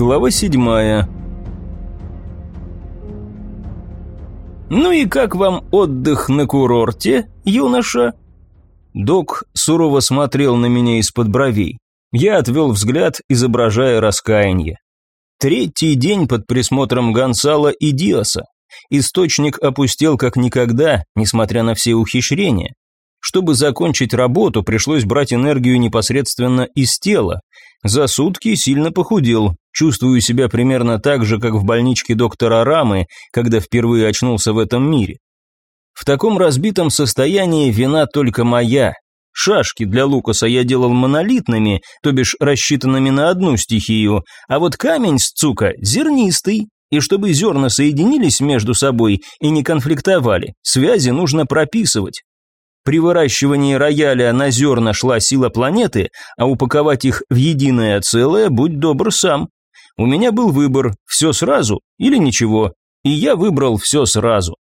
Глава седьмая. «Ну и как вам отдых на курорте, юноша?» Док сурово смотрел на меня из-под бровей. Я отвел взгляд, изображая раскаяние. Третий день под присмотром Гонсала и Диаса. Источник опустел как никогда, несмотря на все ухищрения. Чтобы закончить работу, пришлось брать энергию непосредственно из тела. За сутки сильно похудел, чувствую себя примерно так же, как в больничке доктора Рамы, когда впервые очнулся в этом мире. В таком разбитом состоянии вина только моя. Шашки для Лукаса я делал монолитными, то бишь рассчитанными на одну стихию, а вот камень с цука зернистый, и чтобы зерна соединились между собой и не конфликтовали, связи нужно прописывать. При выращивании рояля на зерна шла сила планеты, а упаковать их в единое целое будь добр сам. У меня был выбор – все сразу или ничего, и я выбрал все сразу.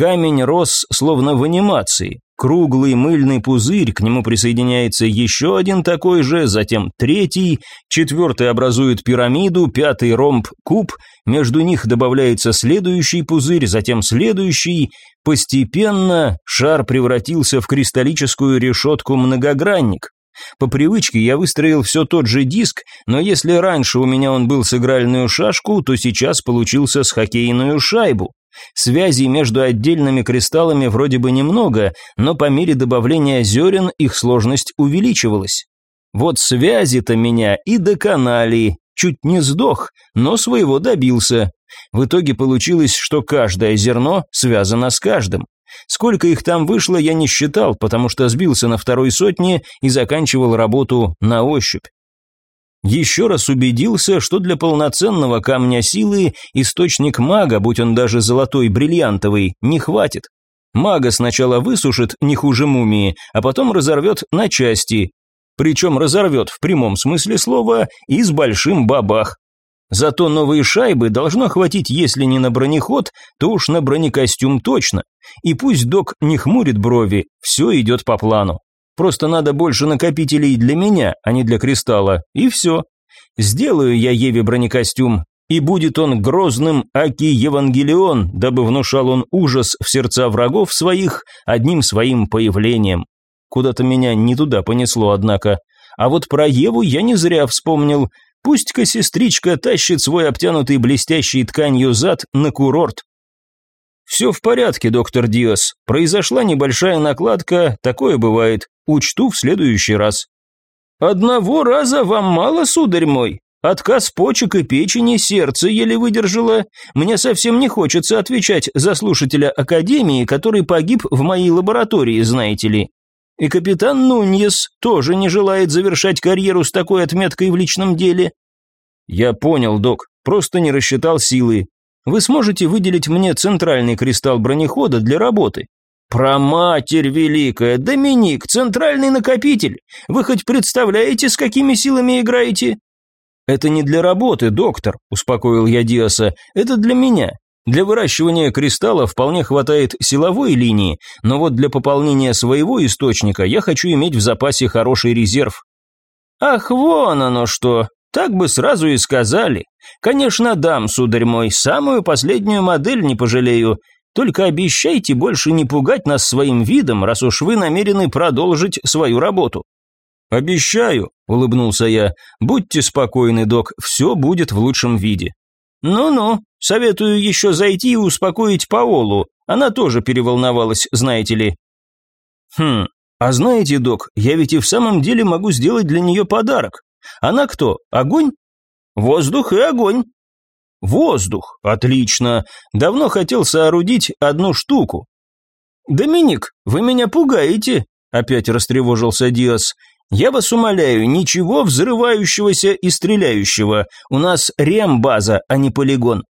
Камень рос словно в анимации. Круглый мыльный пузырь, к нему присоединяется еще один такой же, затем третий, четвертый образует пирамиду, пятый ромб куб, между них добавляется следующий пузырь, затем следующий. Постепенно шар превратился в кристаллическую решетку-многогранник. По привычке я выстроил все тот же диск, но если раньше у меня он был с игральную шашку, то сейчас получился с хоккейную шайбу. Связей между отдельными кристаллами вроде бы немного, но по мере добавления зерен их сложность увеличивалась. Вот связи-то меня и доконали, чуть не сдох, но своего добился. В итоге получилось, что каждое зерно связано с каждым. Сколько их там вышло, я не считал, потому что сбился на второй сотне и заканчивал работу на ощупь. Еще раз убедился, что для полноценного камня силы источник мага, будь он даже золотой бриллиантовый, не хватит. Мага сначала высушит не хуже мумии, а потом разорвет на части. Причем разорвет в прямом смысле слова и с большим бабах. Зато новые шайбы должно хватить, если не на бронеход, то уж на бронекостюм точно. И пусть док не хмурит брови, все идет по плану. Просто надо больше накопителей для меня, а не для кристалла, и все. Сделаю я Еве бронекостюм, и будет он грозным Аки Евангелион, дабы внушал он ужас в сердца врагов своих одним своим появлением. Куда-то меня не туда понесло, однако. А вот про Еву я не зря вспомнил. Пусть-ка сестричка тащит свой обтянутый блестящей тканью зад на курорт. «Все в порядке, доктор Диас. Произошла небольшая накладка, такое бывает. Учту в следующий раз». «Одного раза вам мало, сударь мой? Отказ почек и печени, сердце еле выдержало. Мне совсем не хочется отвечать за слушателя Академии, который погиб в моей лаборатории, знаете ли. И капитан Нуньес тоже не желает завершать карьеру с такой отметкой в личном деле». «Я понял, док, просто не рассчитал силы. Вы сможете выделить мне центральный кристалл бронехода для работы? Про матерь великая, Доминик, центральный накопитель. Вы хоть представляете, с какими силами играете? Это не для работы, доктор, успокоил я Диаса. Это для меня. Для выращивания кристалла вполне хватает силовой линии, но вот для пополнения своего источника я хочу иметь в запасе хороший резерв. Ах, вон оно что. Так бы сразу и сказали. Конечно, дам, сударь мой, самую последнюю модель не пожалею. Только обещайте больше не пугать нас своим видом, раз уж вы намерены продолжить свою работу. Обещаю, улыбнулся я. Будьте спокойны, док, все будет в лучшем виде. Ну-ну, советую еще зайти и успокоить Паолу. Она тоже переволновалась, знаете ли. Хм, а знаете, док, я ведь и в самом деле могу сделать для нее подарок. Она кто? Огонь? Воздух и огонь. Воздух. Отлично. Давно хотел соорудить одну штуку. Доминик, вы меня пугаете, опять растревожился Диас. Я вас умоляю, ничего взрывающегося и стреляющего. У нас рембаза, а не полигон.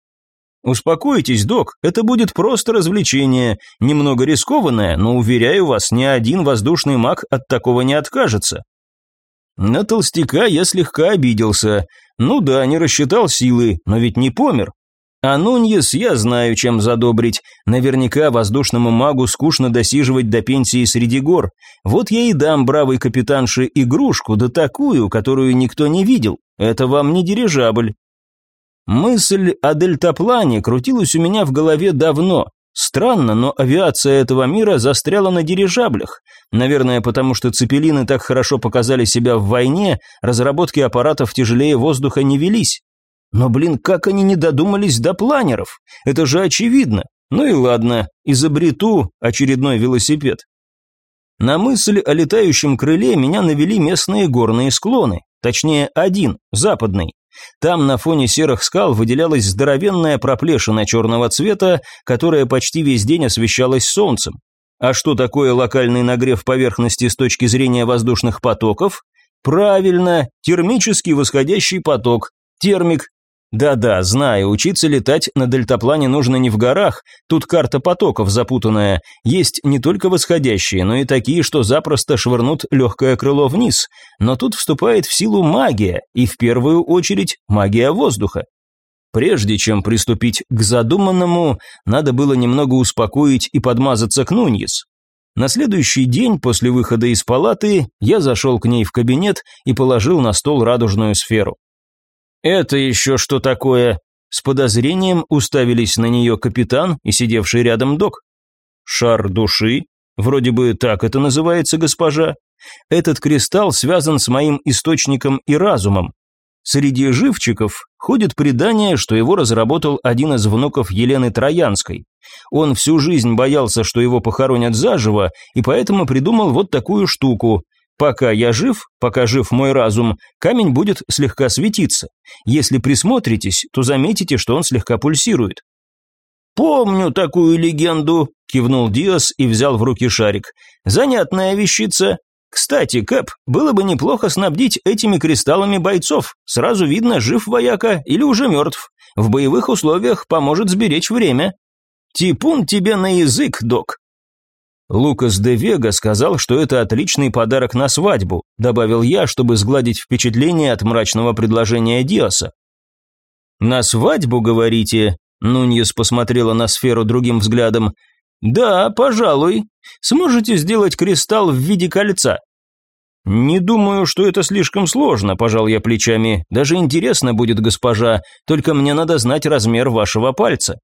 Успокойтесь, док, это будет просто развлечение, немного рискованное, но уверяю вас, ни один воздушный маг от такого не откажется. На толстяка я слегка обиделся. Ну да, не рассчитал силы, но ведь не помер. А Нуньес я знаю, чем задобрить. Наверняка воздушному магу скучно досиживать до пенсии среди гор. Вот я и дам бравой капитанше игрушку, да такую, которую никто не видел. Это вам не дирижабль. Мысль о дельтаплане крутилась у меня в голове давно. Странно, но авиация этого мира застряла на дирижаблях. Наверное, потому что цепелины так хорошо показали себя в войне, разработки аппаратов тяжелее воздуха не велись. Но, блин, как они не додумались до планеров? Это же очевидно. Ну и ладно, изобрету очередной велосипед. На мысль о летающем крыле меня навели местные горные склоны, точнее один, западный. Там на фоне серых скал выделялась здоровенная проплешина черного цвета, которая почти весь день освещалась солнцем. А что такое локальный нагрев поверхности с точки зрения воздушных потоков? Правильно, термический восходящий поток, термик, да-да, знаю, учиться летать на дельтаплане нужно не в горах, тут карта потоков запутанная. Есть не только восходящие, но и такие, что запросто швырнут легкое крыло вниз. Но тут вступает в силу магия, и в первую очередь магия воздуха. Прежде чем приступить к задуманному, надо было немного успокоить и подмазаться к Нуньес. На следующий день после выхода из палаты я зашел к ней в кабинет и положил на стол радужную сферу. «Это еще что такое?» С подозрением уставились на нее капитан и сидевший рядом док. «Шар души? Вроде бы так это называется, госпожа. Этот кристалл связан с моим источником и разумом. Среди живчиков ходит предание, что его разработал один из внуков Елены Троянской. Он всю жизнь боялся, что его похоронят заживо, и поэтому придумал вот такую штуку. Пока я жив, пока жив мой разум, камень будет слегка светиться. Если присмотритесь, то заметите, что он слегка пульсирует. «Помню такую легенду», – кивнул Диас и взял в руки шарик. «Занятная вещица. Кстати, Кэп, было бы неплохо снабдить этими кристаллами бойцов. Сразу видно, жив вояка или уже мертв. В боевых условиях поможет сберечь время». «Типун тебе на язык, док», Лукас де Вега сказал, что это отличный подарок на свадьбу, добавил я, чтобы сгладить впечатление от мрачного предложения Диаса. «На свадьбу, говорите?» Нуньес посмотрела на сферу другим взглядом. «Да, пожалуй. Сможете сделать кристалл в виде кольца?» «Не думаю, что это слишком сложно», – пожал я плечами. «Даже интересно будет, госпожа, только мне надо знать размер вашего пальца».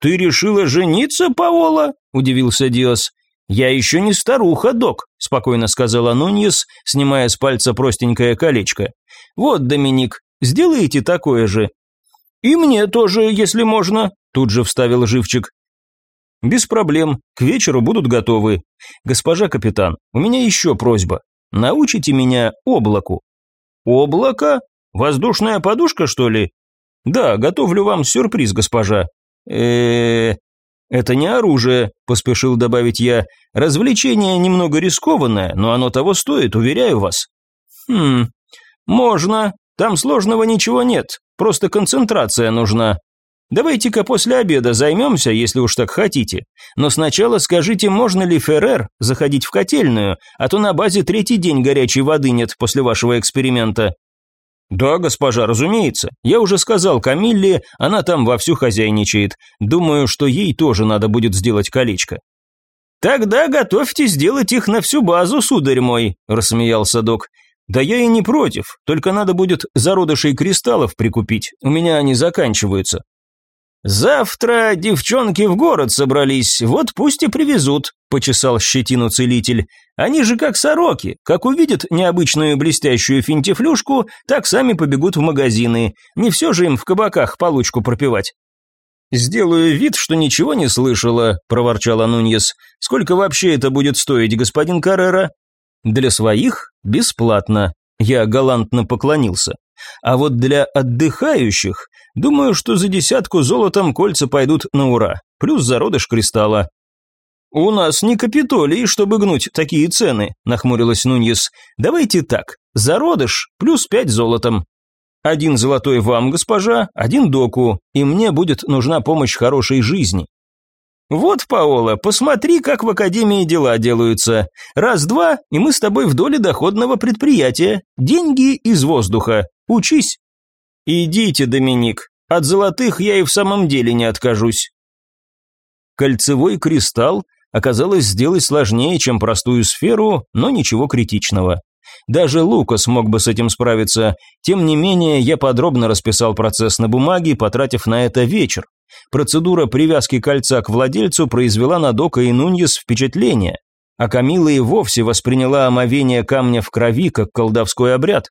«Ты решила жениться, Паола?» – удивился Диос. «Я еще не старуха, док», – спокойно сказала Нуньес, снимая с пальца простенькое колечко. «Вот, Доминик, сделайте такое же». «И мне тоже, если можно», – тут же вставил живчик. «Без проблем, к вечеру будут готовы. Госпожа капитан, у меня еще просьба. Научите меня облаку». «Облако? Воздушная подушка, что ли?» «Да, готовлю вам сюрприз, госпожа». э «Это не оружие», – поспешил добавить я. «Развлечение немного рискованное, но оно того стоит, уверяю вас». «Хм, можно. Там сложного ничего нет, просто концентрация нужна. Давайте-ка после обеда займемся, если уж так хотите. Но сначала скажите, можно ли Феррер заходить в котельную, а то на базе третий день горячей воды нет после вашего эксперимента». «Да, госпожа, разумеется. Я уже сказал Камилле, она там вовсю хозяйничает. Думаю, что ей тоже надо будет сделать колечко». «Тогда готовьте сделать их на всю базу, сударь мой», – рассмеялся док. «Да я и не против, только надо будет зародышей кристаллов прикупить, у меня они заканчиваются». «Завтра девчонки в город собрались, вот пусть и привезут», – почесал щетину целитель. «Они же как сороки, как увидят необычную блестящую финтифлюшку, так сами побегут в магазины. Не все же им в кабаках получку пропивать». «Сделаю вид, что ничего не слышала», – проворчал Нуньес. «Сколько вообще это будет стоить, господин Каррера?» «Для своих – бесплатно», – я галантно поклонился. А вот для отдыхающих, думаю, что за десятку золотом кольца пойдут на ура, плюс зародыш кристалла. «У нас не Капитолий, чтобы гнуть такие цены», – нахмурилась Нуньес. «Давайте так, зародыш плюс пять золотом. Один золотой вам, госпожа, один доку, и мне будет нужна помощь хорошей жизни. «Вот, Паола, посмотри, как в Академии дела делаются. Раз-два, и мы с тобой в доле доходного предприятия. Деньги из воздуха. Учись». «Идите, Доминик. От золотых я и в самом деле не откажусь». Кольцевой кристалл оказалось сделать сложнее, чем простую сферу, но ничего критичного. Даже Лукас мог бы с этим справиться. Тем не менее, я подробно расписал процесс на бумаге, потратив на это вечер. Процедура привязки кольца к владельцу произвела на Дока и Нуньес впечатление, а Камила и вовсе восприняла омовение камня в крови как колдовской обряд.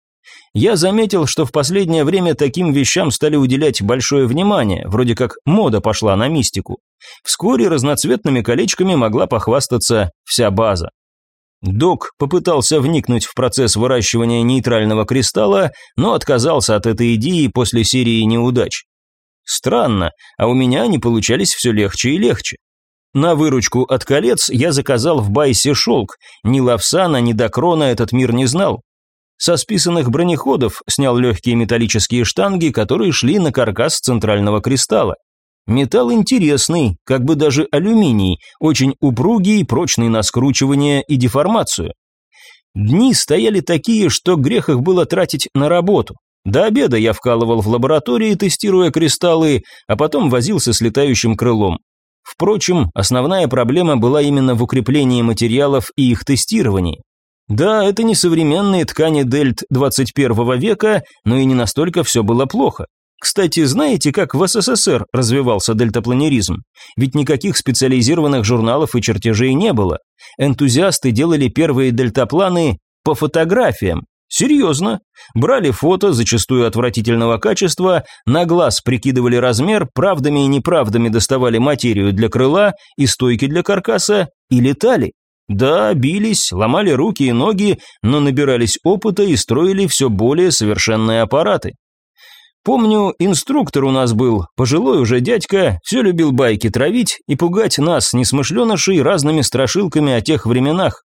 Я заметил, что в последнее время таким вещам стали уделять большое внимание, вроде как мода пошла на мистику. Вскоре разноцветными колечками могла похвастаться вся база. Док попытался вникнуть в процесс выращивания нейтрального кристалла, но отказался от этой идеи после серии неудач. Странно, а у меня они получались все легче и легче. На выручку от колец я заказал в Байсе шелк, ни Лавсана, ни Докрона этот мир не знал. Со списанных бронеходов снял легкие металлические штанги, которые шли на каркас центрального кристалла. Металл интересный, как бы даже алюминий, очень упругий, прочный на скручивание и деформацию. Дни стояли такие, что грех их было тратить на работу. До обеда я вкалывал в лаборатории, тестируя кристаллы, а потом возился с летающим крылом. Впрочем, основная проблема была именно в укреплении материалов и их тестировании. Да, это не современные ткани дельт 21 века, но и не настолько все было плохо. Кстати, знаете, как в СССР развивался дельтапланеризм? Ведь никаких специализированных журналов и чертежей не было. Энтузиасты делали первые дельтапланы по фотографиям. Серьезно. Брали фото, зачастую отвратительного качества, на глаз прикидывали размер, правдами и неправдами доставали материю для крыла и стойки для каркаса и летали. Да, бились, ломали руки и ноги, но набирались опыта и строили все более совершенные аппараты. Помню, инструктор у нас был, пожилой уже дядька, все любил байки травить и пугать нас, несмышленышей, разными страшилками о тех временах.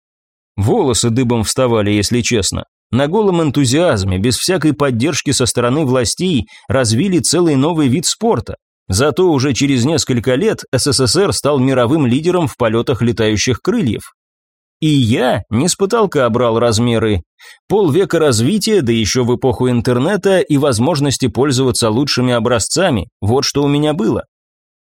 Волосы дыбом вставали, если честно. На голом энтузиазме, без всякой поддержки со стороны властей, развили целый новый вид спорта. Зато уже через несколько лет СССР стал мировым лидером в полетах летающих крыльев. И я не с потолка брал размеры. Полвека развития, да еще в эпоху интернета и возможности пользоваться лучшими образцами, вот что у меня было.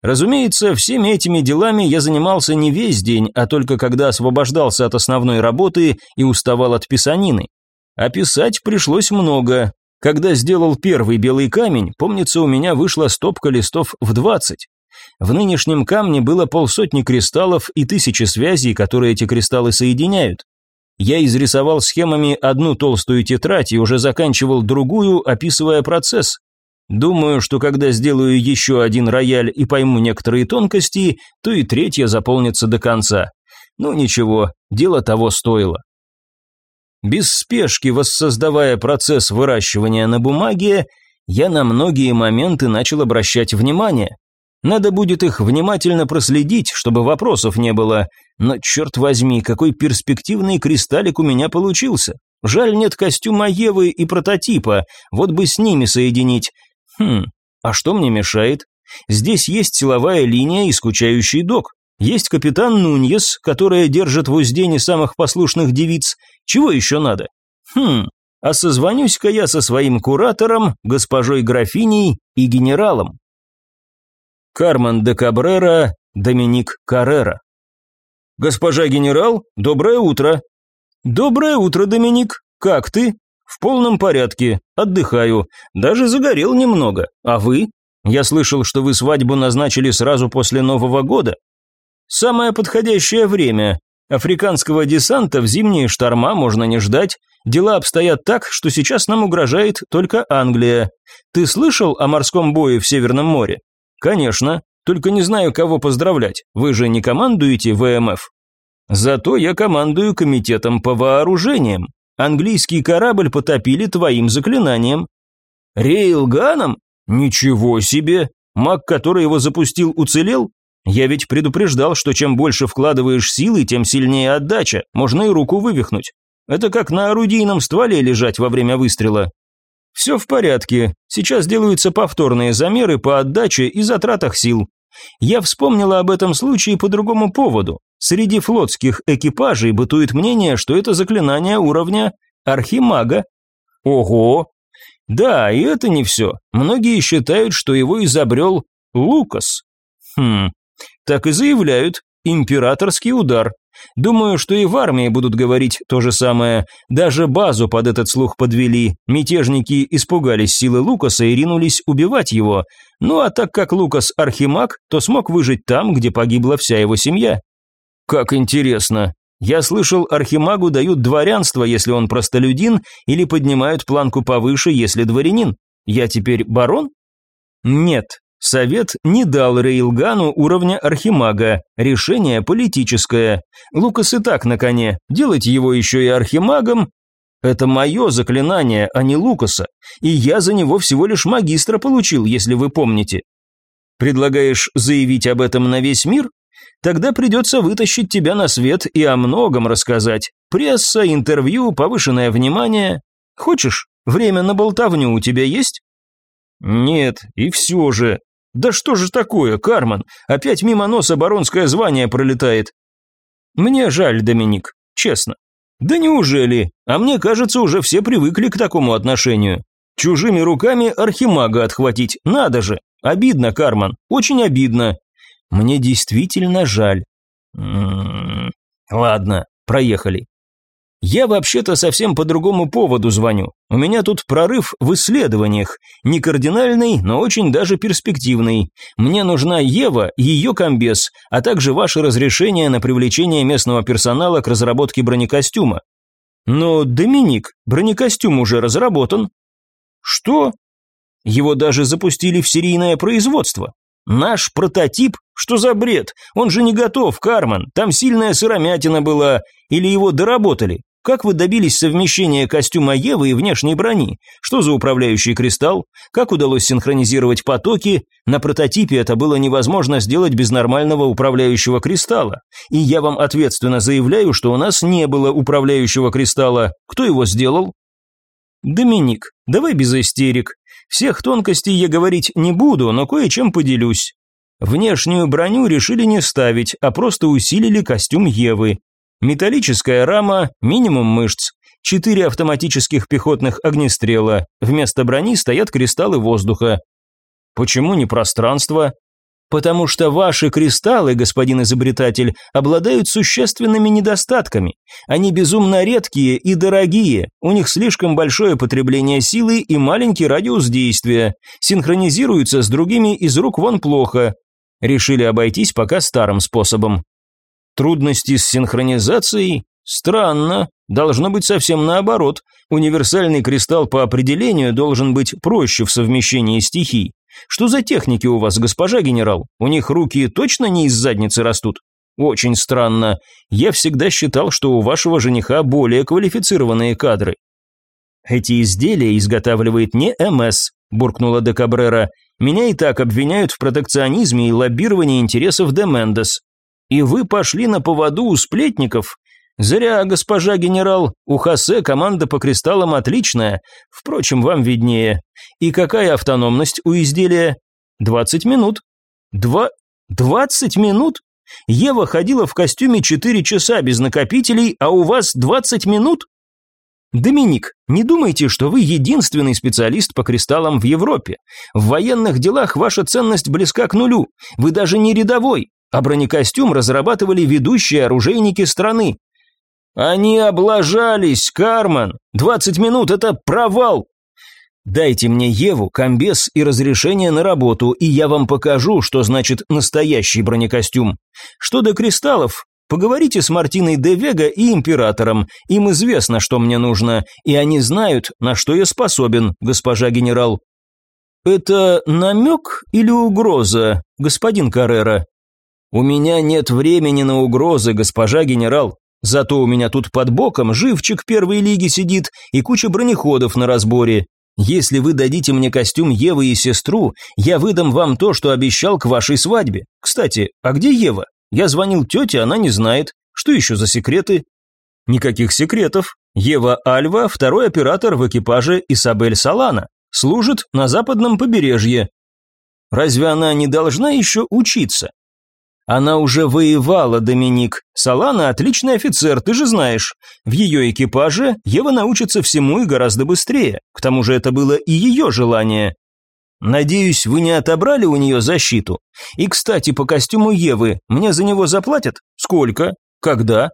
Разумеется, всеми этими делами я занимался не весь день, а только когда освобождался от основной работы и уставал от писанины. А писать пришлось много. Когда сделал первый белый камень, помнится, у меня вышла стопка листов в двадцать. В нынешнем камне было полсотни кристаллов и тысячи связей, которые эти кристаллы соединяют. Я изрисовал схемами одну толстую тетрадь и уже заканчивал другую, описывая процесс. Думаю, что когда сделаю еще один рояль и пойму некоторые тонкости, то и третья заполнится до конца. Ну ничего, дело того стоило. Без спешки воссоздавая процесс выращивания на бумаге, я на многие моменты начал обращать внимание. Надо будет их внимательно проследить, чтобы вопросов не было. Но, черт возьми, какой перспективный кристаллик у меня получился. Жаль, нет костюма Евы и прототипа, вот бы с ними соединить. Хм, а что мне мешает? Здесь есть силовая линия и скучающий док. Есть капитан Нуньес, которая держит в узде не самых послушных девиц. Чего еще надо? Хм, а созвонюсь-ка я со своим куратором, госпожой графиней и генералом. Кармен де Кабрера, Доминик Каррера. «Госпожа генерал, доброе утро!» «Доброе утро, Доминик! Как ты?» «В полном порядке, отдыхаю, даже загорел немного. А вы? Я слышал, что вы свадьбу назначили сразу после Нового года». «Самое подходящее время. Африканского десанта в зимние шторма можно не ждать. Дела обстоят так, что сейчас нам угрожает только Англия. Ты слышал о морском бое в Северном море?» Конечно, только не знаю, кого поздравлять. Вы же не командуете ВМФ. Зато я командую комитетом по вооружениям. Английский корабль потопили твоим заклинанием. Рейлганом? Ничего себе! Маг, который его запустил, уцелел? Я ведь предупреждал, что чем больше вкладываешь силы, тем сильнее отдача, можно и руку вывихнуть. Это как на орудийном стволе лежать во время выстрела. Все в порядке. Сейчас делаются повторные замеры по отдаче и затратах сил. Я вспомнила об этом случае по другому поводу. Среди флотских экипажей бытует мнение, что это заклинание уровня архимага. Ого! Да, и это не все. Многие считают, что его изобрел Лукас. Хм, так и заявляют. Императорский удар. Думаю, что и в армии будут говорить то же самое. Даже базу под этот слух подвели. Мятежники испугались силы Лукаса и ринулись убивать его. Ну а так как Лукас архимаг, то смог выжить там, где погибла вся его семья. Как интересно. Я слышал, архимагу дают дворянство, если он простолюдин, или поднимают планку повыше, если дворянин. Я теперь барон? Нет, Совет не дал Рейлгану уровня архимага, решение политическое. Лукас и так на коне, делать его еще и архимагом – это мое заклинание, а не Лукаса, и я за него всего лишь магистра получил, если вы помните. Предлагаешь заявить об этом на весь мир? Тогда придется вытащить тебя на свет и о многом рассказать. Пресса, интервью, повышенное внимание. Хочешь, время на болтовню у тебя есть? Нет, и все же. Да что же такое, Карман? Опять мимо носа баронское звание пролетает. Мне жаль, Доминик, честно. Да неужели? А мне кажется, уже все привыкли к такому отношению. Чужими руками архимага отхватить, надо же. Обидно, Карман, очень обидно. Мне действительно жаль. М -м -м, ладно, проехали. Я вообще-то совсем по другому поводу звоню. У меня тут прорыв в исследованиях. Не кардинальный, но очень даже перспективный. Мне нужна Ева и ее комбез, а также ваше разрешение на привлечение местного персонала к разработке бронекостюма. Но, Доминик, бронекостюм уже разработан. Что? Его даже запустили в серийное производство. Наш прототип? Что за бред? Он же не готов, Карман. Там сильная сыромятина была. Или его доработали? Как вы добились совмещения костюма Евы и внешней брони? Что за управляющий кристалл? Как удалось синхронизировать потоки? На прототипе это было невозможно сделать без нормального управляющего кристалла. И я вам ответственно заявляю, что у нас не было управляющего кристалла. Кто его сделал? Доминик, давай без истерик. Всех тонкостей я говорить не буду, но кое-чем поделюсь. Внешнюю броню решили не ставить, а просто усилили костюм Евы. Металлическая рама, минимум мышц, четыре автоматических пехотных огнестрела, вместо брони стоят кристаллы воздуха. Почему не пространство? Потому что ваши кристаллы, господин изобретатель, обладают существенными недостатками. Они безумно редкие и дорогие, у них слишком большое потребление силы и маленький радиус действия, синхронизируются с другими из рук вон плохо. Решили обойтись пока старым способом. Трудности с синхронизацией? Странно. Должно быть совсем наоборот. Универсальный кристалл по определению должен быть проще в совмещении стихий. Что за техники у вас, госпожа генерал? У них руки точно не из задницы растут? Очень странно. Я всегда считал, что у вашего жениха более квалифицированные кадры. Эти изделия изготавливает не МС, буркнула де Кабрера. Меня и так обвиняют в протекционизме и лоббировании интересов Демендес. И вы пошли на поводу у сплетников? Зря, госпожа генерал, у Хосе команда по кристаллам отличная, впрочем, вам виднее. И какая автономность у изделия? 20 минут. Два... 20 минут? Ева ходила в костюме 4 часа без накопителей, а у вас 20 минут? Доминик, не думайте, что вы единственный специалист по кристаллам в Европе. В военных делах ваша ценность близка к нулю. Вы даже не рядовой а бронекостюм разрабатывали ведущие оружейники страны. Они облажались, Карман. 20 минут это провал. Дайте мне Еву, комбез и разрешение на работу, и я вам покажу, что значит настоящий бронекостюм. Что до кристаллов, поговорите с Мартиной де Вега и императором. Им известно, что мне нужно, и они знают, на что я способен, госпожа генерал. Это намек или угроза, господин Каррера? «У меня нет времени на угрозы, госпожа генерал. Зато у меня тут под боком живчик первой лиги сидит и куча бронеходов на разборе. Если вы дадите мне костюм Евы и сестру, я выдам вам то, что обещал к вашей свадьбе. Кстати, а где Ева? Я звонил тете, она не знает. Что еще за секреты?» «Никаких секретов. Ева Альва – второй оператор в экипаже Исабель Салана. Служит на западном побережье. Разве она не должна еще учиться? Она уже воевала, Доминик. Салана отличный офицер, ты же знаешь. В ее экипаже Ева научится всему и гораздо быстрее. К тому же это было и ее желание. Надеюсь, вы не отобрали у нее защиту. И, кстати, по костюму Евы, мне за него заплатят? Сколько? Когда?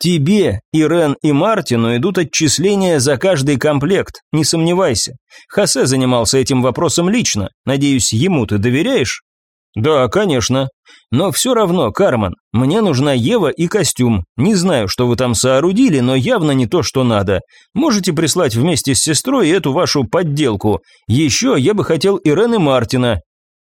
Тебе, Ирен и Мартину идут отчисления за каждый комплект, не сомневайся. Хосе занимался этим вопросом лично. Надеюсь, ему ты доверяешь? Да, конечно. Но все равно, Карман, мне нужна Ева и костюм. Не знаю, что вы там соорудили, но явно не то, что надо. Можете прислать вместе с сестрой эту вашу подделку. Еще я бы хотел Ирен и Мартина.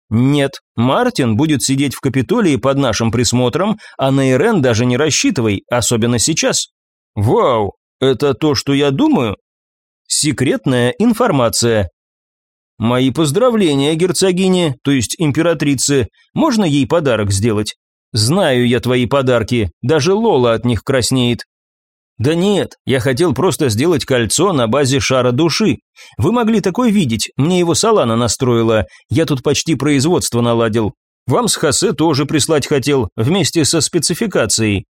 Нет, Мартин будет сидеть в Капитолии под нашим присмотром, а на Ирен даже не рассчитывай, особенно сейчас. Вау, это то, что я думаю? Секретная информация. Мои поздравления, герцогине, то есть императрице. Можно ей подарок сделать? Знаю я твои подарки, даже Лола от них краснеет. Да нет, я хотел просто сделать кольцо на базе шара души. Вы могли такое видеть, мне его Салана настроила. Я тут почти производство наладил. Вам с Хосе тоже прислать хотел, вместе со спецификацией.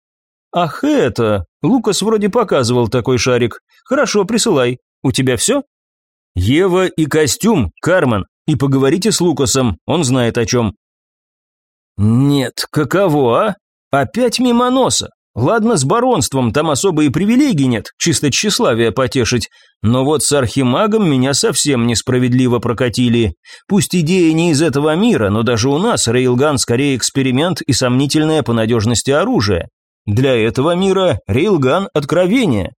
Ах это, Лукас вроде показывал такой шарик. Хорошо, присылай. У тебя все? Ева и костюм, Кармен. И поговорите с Лукасом, он знает о чем. Нет, каково, а? Опять мимо носа. Ладно, с баронством там особые привилегий нет, чисто тщеславие потешить, но вот с архимагом меня совсем несправедливо прокатили. Пусть идея не из этого мира, но даже у нас рейлган скорее эксперимент и сомнительное по надежности оружие. Для этого мира рейлган – откровение.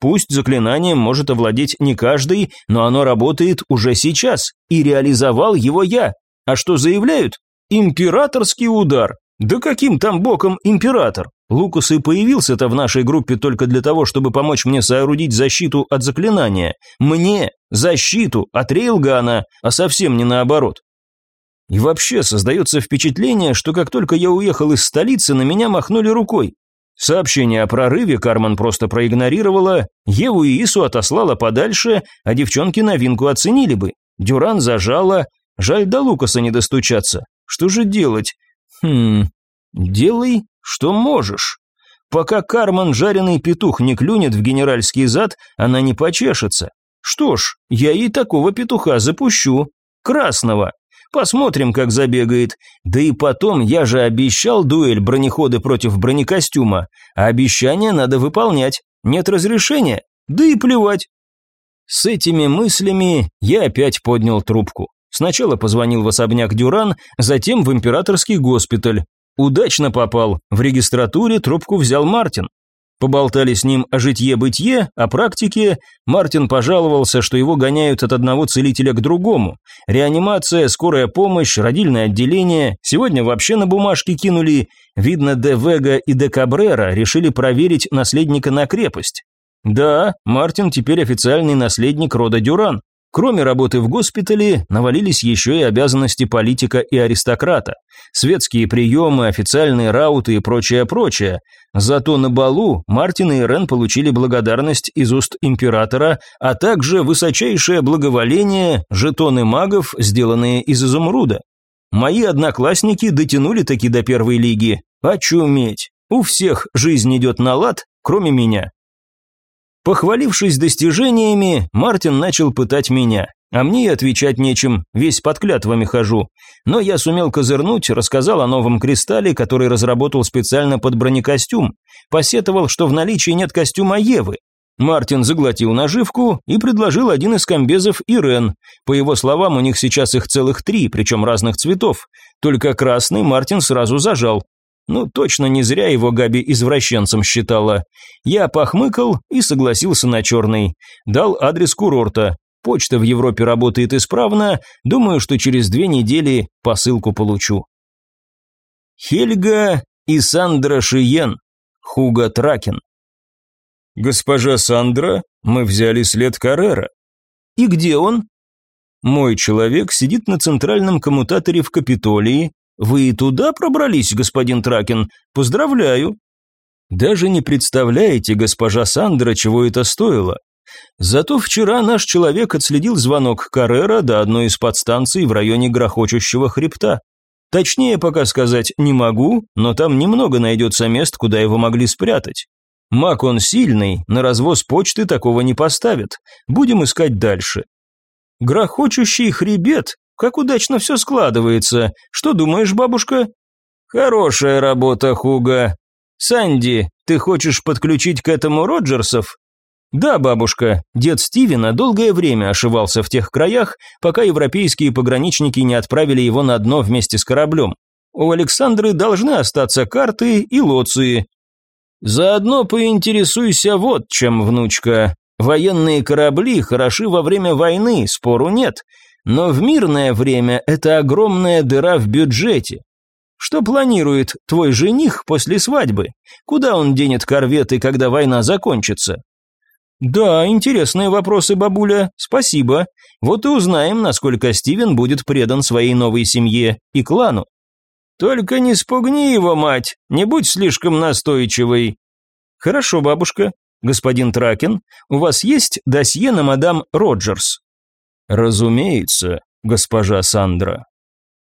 Пусть заклинанием может овладеть не каждый, но оно работает уже сейчас, и реализовал его я. А что заявляют? Императорский удар. Да каким там боком император? Лукас и появился-то в нашей группе только для того, чтобы помочь мне соорудить защиту от заклинания. Мне защиту от рейлгана, а совсем не наоборот. И вообще создается впечатление, что как только я уехал из столицы, на меня махнули рукой. Сообщение о прорыве Карман просто проигнорировала, Еву и Ису отослала подальше, а девчонки новинку оценили бы. Дюран зажала, жаль до Лукаса не достучаться. Что же делать? Хм, делай что можешь. Пока Карман жареный петух не клюнет в генеральский зад, она не почешется. Что ж, я ей такого петуха запущу. Красного. Посмотрим, как забегает. Да и потом, я же обещал дуэль бронеходы против бронекостюма. А обещание надо выполнять. Нет разрешения? Да и плевать. С этими мыслями я опять поднял трубку. Сначала позвонил в особняк Дюран, затем в императорский госпиталь. Удачно попал. В регистратуре трубку взял Мартин. Поболтали с ним о житье-бытие, о практике. Мартин пожаловался, что его гоняют от одного целителя к другому. Реанимация, скорая помощь, родильное отделение. Сегодня вообще на бумажке кинули. Видно, Де Вега и Де Кабрера решили проверить наследника на крепость. Да, Мартин теперь официальный наследник рода Дюран. Кроме работы в госпитале, навалились еще и обязанности политика и аристократа. Светские приемы, официальные рауты и прочее-прочее. Зато на балу Мартин и Рен получили благодарность из уст императора, а также высочайшее благоволение, жетоны магов, сделанные из изумруда. Мои одноклассники дотянули таки до первой лиги. Очуметь. У всех жизнь идет на лад, кроме меня. Похвалившись достижениями, Мартин начал пытать меня. А мне и отвечать нечем, весь под клятвами хожу. Но я сумел козырнуть, рассказал о новом кристалле, который разработал специально под бронекостюм. Посетовал, что в наличии нет костюма Евы. Мартин заглотил наживку и предложил один из комбезов Ирен. По его словам, у них сейчас их целых три, причем разных цветов. Только красный Мартин сразу зажал. Ну, точно не зря его Габи извращенцем считала. Я похмыкал и согласился на черный. Дал адрес курорта. Почта в Европе работает исправно. Думаю, что через две недели посылку получу. Хельга и Сандра Шиен. Хуга Тракен. «Госпожа Сандра, мы взяли след Каррера». «И где он?» «Мой человек сидит на центральном коммутаторе в Капитолии, вы и туда пробрались, господин Тракен? Поздравляю. Даже не представляете, госпожа Сандра, чего это стоило. Зато вчера наш человек отследил звонок Каррера до одной из подстанций в районе грохочущего хребта. Точнее пока сказать не могу, но там немного найдется мест, куда его могли спрятать. Маг он сильный, на развоз почты такого не поставит. Будем искать дальше. Грохочущий хребет как удачно все складывается. Что думаешь, бабушка?» «Хорошая работа, Хуга. Санди, ты хочешь подключить к этому Роджерсов? Да, бабушка, дед Стивена долгое время ошивался в тех краях, пока европейские пограничники не отправили его на дно вместе с кораблем. У Александры должны остаться карты и лоции. Заодно поинтересуйся вот чем, внучка. Военные корабли хороши во время войны, спору нет, но в мирное время это огромная дыра в бюджете. Что планирует твой жених после свадьбы? Куда он денет корветы, когда война закончится? Да, интересные вопросы, бабуля. Спасибо. Вот и узнаем, насколько Стивен будет предан своей новой семье и клану. Только не спугни его, мать, не будь слишком настойчивой. Хорошо, бабушка. Господин Тракен, у вас есть досье на мадам Роджерс? Разумеется, госпожа Сандра.